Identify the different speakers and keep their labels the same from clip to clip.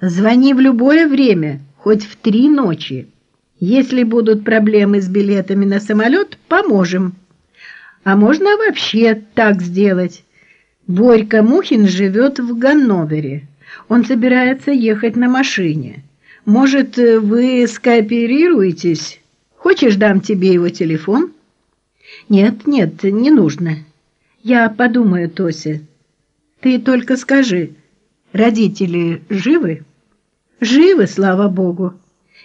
Speaker 1: Звони в любое время, хоть в три ночи. Если будут проблемы с билетами на самолет, поможем. А можно вообще так сделать. Борька Мухин живет в Ганновере. Он собирается ехать на машине. Может, вы скооперируетесь? Хочешь, дам тебе его телефон? Нет, нет, не нужно. Я подумаю, Тося. Ты только скажи, родители живы? Живы, слава богу.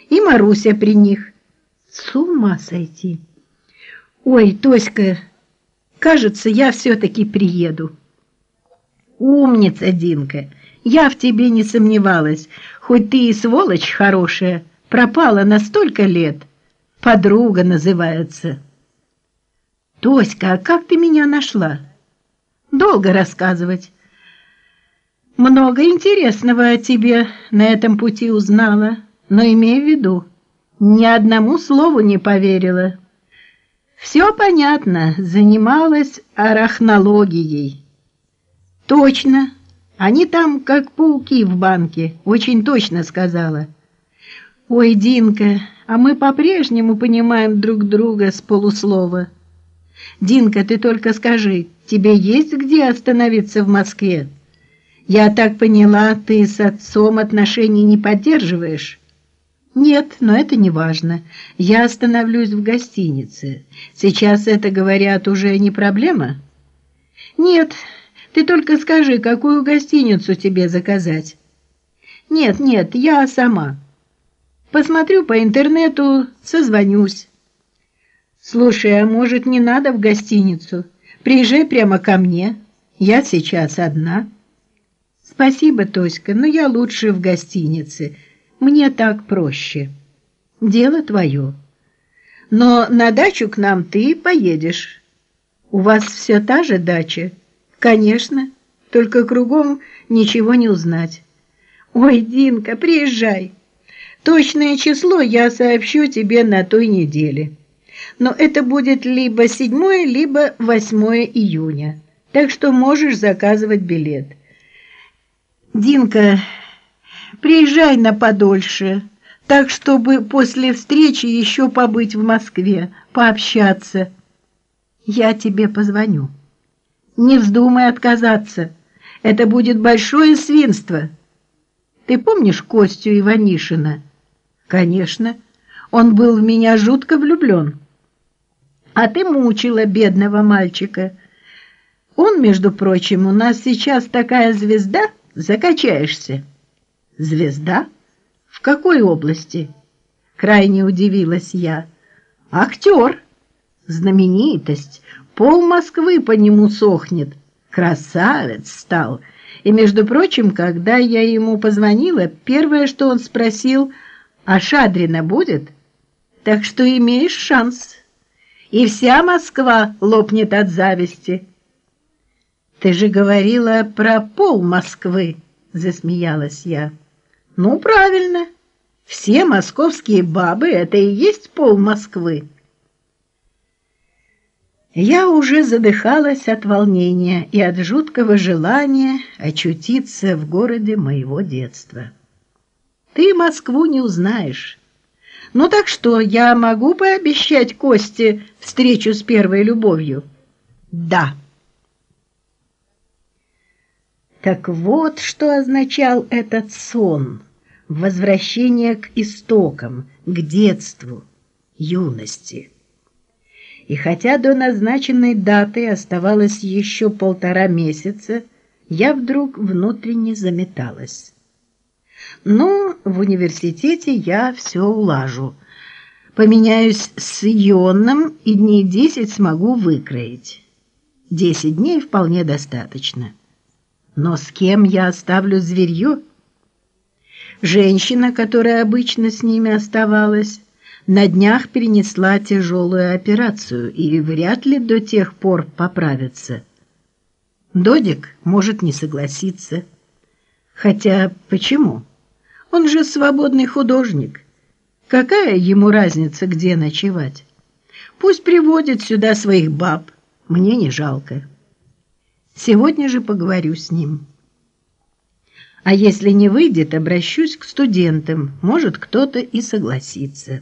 Speaker 1: И Маруся при них. С ума сойти. Ой, Тоська, кажется, я все-таки приеду. Умница, Динка. Я в тебе не сомневалась. Хоть ты и сволочь хорошая, пропала на столько лет. Подруга называется. Тоська, а как ты меня нашла? Долго рассказывать. Много интересного о тебе на этом пути узнала, но имей в виду, ни одному слову не поверила. Все понятно, занималась арахнологией. Точно, они там как пауки в банке, очень точно сказала. Ой, Динка, а мы по-прежнему понимаем друг друга с полуслова. Динка, ты только скажи, тебе есть где остановиться в Москве? Я так поняла, ты с отцом отношений не поддерживаешь? Нет, но это не важно. Я остановлюсь в гостинице. Сейчас это, говорят, уже не проблема? Нет, ты только скажи, какую гостиницу тебе заказать. Нет, нет, я сама. Посмотрю по интернету, созвонюсь. Слушай, а может, не надо в гостиницу? Приезжай прямо ко мне. Я сейчас одна. Спасибо, Тоська, но я лучше в гостинице. Мне так проще. Дело твое. Но на дачу к нам ты поедешь. У вас все та же дача? Конечно, только кругом ничего не узнать. Ой, Динка, приезжай. Точное число я сообщу тебе на той неделе но это будет либо 7, либо 8 июня. Так что можешь заказывать билет. Динка, приезжай на подольше, так чтобы после встречи еще побыть в Москве, пообщаться. Я тебе позвоню. Не вздумай отказаться. Это будет большое свинство. Ты помнишь Костю Иванишина? Конечно. Он был в меня жутко влюблен. А ты мучила бедного мальчика. Он, между прочим, у нас сейчас такая звезда, закачаешься. Звезда? В какой области? Крайне удивилась я. Актер. Знаменитость. Пол Москвы по нему сохнет. Красавец стал. И, между прочим, когда я ему позвонила, первое, что он спросил, а Шадрина будет? Так что имеешь шанс и вся Москва лопнет от зависти. Ты же говорила про пол Москвы, засмеялась я. Ну, правильно. Все московские бабы это и есть пол Москвы. Я уже задыхалась от волнения и от жуткого желания очутиться в городе моего детства. Ты Москву не узнаешь, ну так что, я могу пообещать Косте встречу с первой любовью? Да. Так вот, что означал этот сон. Возвращение к истокам, к детству, юности. И хотя до назначенной даты оставалось еще полтора месяца, я вдруг внутренне заметалась. Ну, в университете я все улажу. Поменяюсь с Ионом и дней десять смогу выкроить. Десять дней вполне достаточно. Но с кем я оставлю зверье? Женщина, которая обычно с ними оставалась, на днях перенесла тяжелую операцию и вряд ли до тех пор поправится. Додик может не согласиться. Хотя почему? Он же свободный художник. Какая ему разница, где ночевать? Пусть приводит сюда своих баб, мне не жалко. Сегодня же поговорю с ним. А если не выйдет, обращусь к студентам, может, кто-то и согласится.